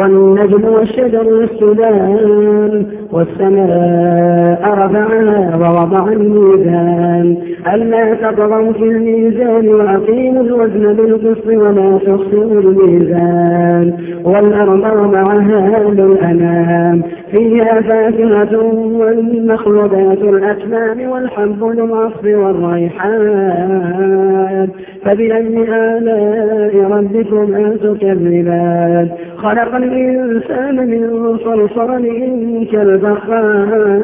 والنجم والشجر يسجدان والسماء رفعها ووضع الميزان. ألا تطغوا في الميزان وأقيموا الوزن بالقسط ولا تخسروا الميزان. والأرض وضعها للأنام. فيها فاكهة والنخل ذات الأكمام والحب العصف والريحان. فبأي آلاء ربكما تكذبان؟ خلق الإنسان من صلصال كالفخار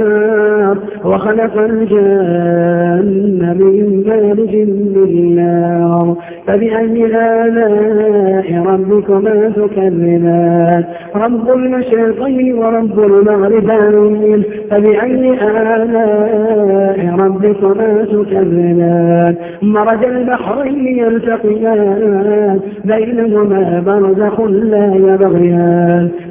وخلق الجن من مارج من نار. فبأي آلاء ربكما تكذبان؟ رب المشرقين ورب المغربين. فبأي آلاء ربكما تكذبان؟ مرج البحرين يلتقيان بينهما برزخ لا يبغيان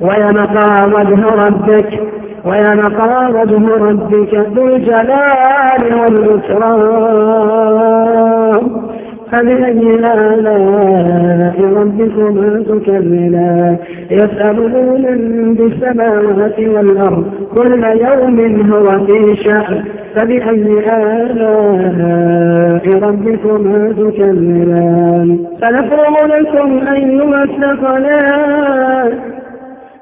ويبقى وجه ربك ويبقى وجه ربك ذو الجلال والإكرام. فبأي آلاء ربكما تكذبان؟ يسألون من بالسماوات والأرض كل يوم هو في شأن. فبأي آلاء ربكما تكذبان؟ سنفرغ لكم أيها الثقلان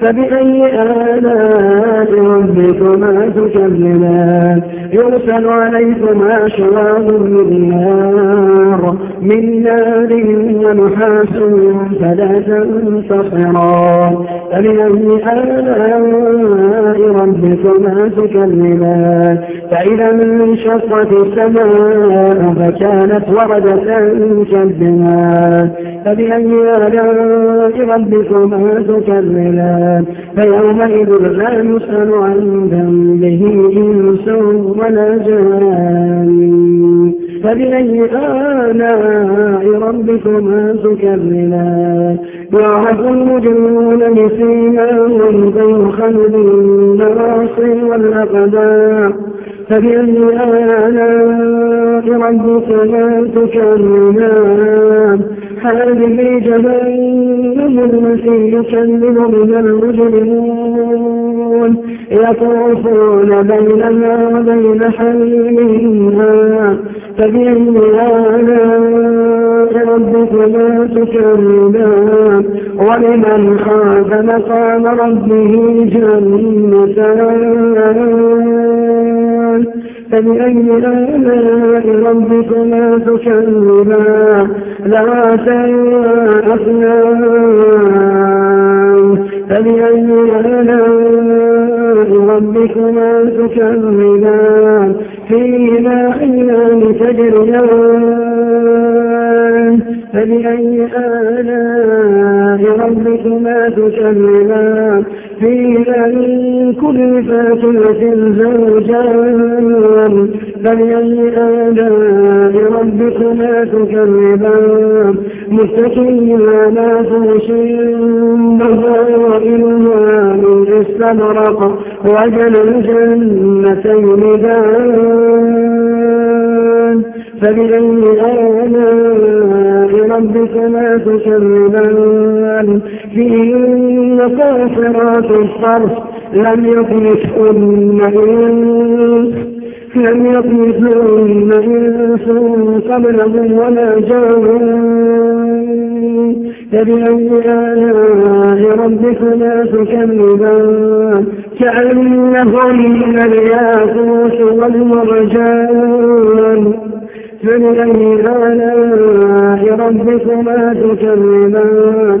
فبأي آلاء ربكما تكذبان؟ يرسل عليكما شواظ من نار من نار ونحاس فلا تنتصران فبأي آلاء ربكما تكذبان؟ فإذا انشقت السماء فكانت وردة كالدماء فبأي آلاء ربكما تكذبان فيومئذ لا يسأل عن ذنبه إنس ولا جان. فبأي آلاء ربكما تكذبان؟ يعرف المجرمون بسيماهم فيخلد النواصي والأقدام. فبأي آلاء ربكما تكذبان؟ هذه جهنم التي يكذب بها المجرمون. يطوفون بينها وبين حميمها. فبأي آلاء ربكما تكذبان؟ ولمن خاف مقام ربه جنتان فبأي آلاء ربكما تكذبان ذواتا أفنان فبأي آلاء ربكما تكذبان فيما أيام تجريان. فبأي آلاء ربكما تكذبان فيها من كل فاكهة زوجان فبأي آلاء ربكما تكذبان. متكئين على فرش بصائرها من استبرق وجل الجنتين دان فبأي آلاء ربكما تكذبان؟ فيهن قاصرات الصرف. لم يطمثهن إنس. لم يطمثهن إنس قبلهم ولا جاءون فبأي آلاء ربكما تكذبان؟ كأنهن الياقوت والمرجان. فبأي آلاء ربكما تكذبان؟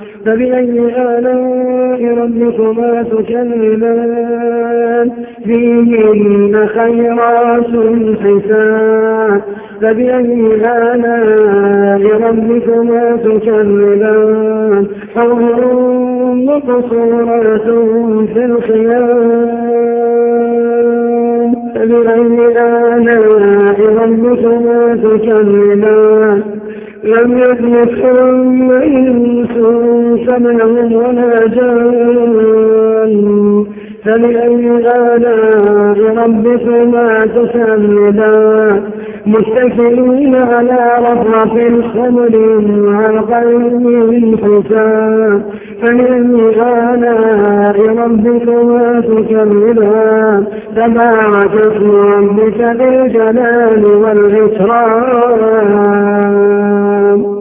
فبأي آلاء ربكما تكذبان؟ فيهن خيرات حسان. فبأي آلاء ربكما تكذبان؟ حور مقصورات في الخيام. فبأي آلاء ربكما تكذبان؟ لم يدركهم إنس سمعهم ولا جان فبأي آلاء ربكما تكذبان متكئين على رفرف خمر وعلقين حسان فمن آلاء ربكما تكذبان تبارك اسم ربك ذي الجلال والإكرام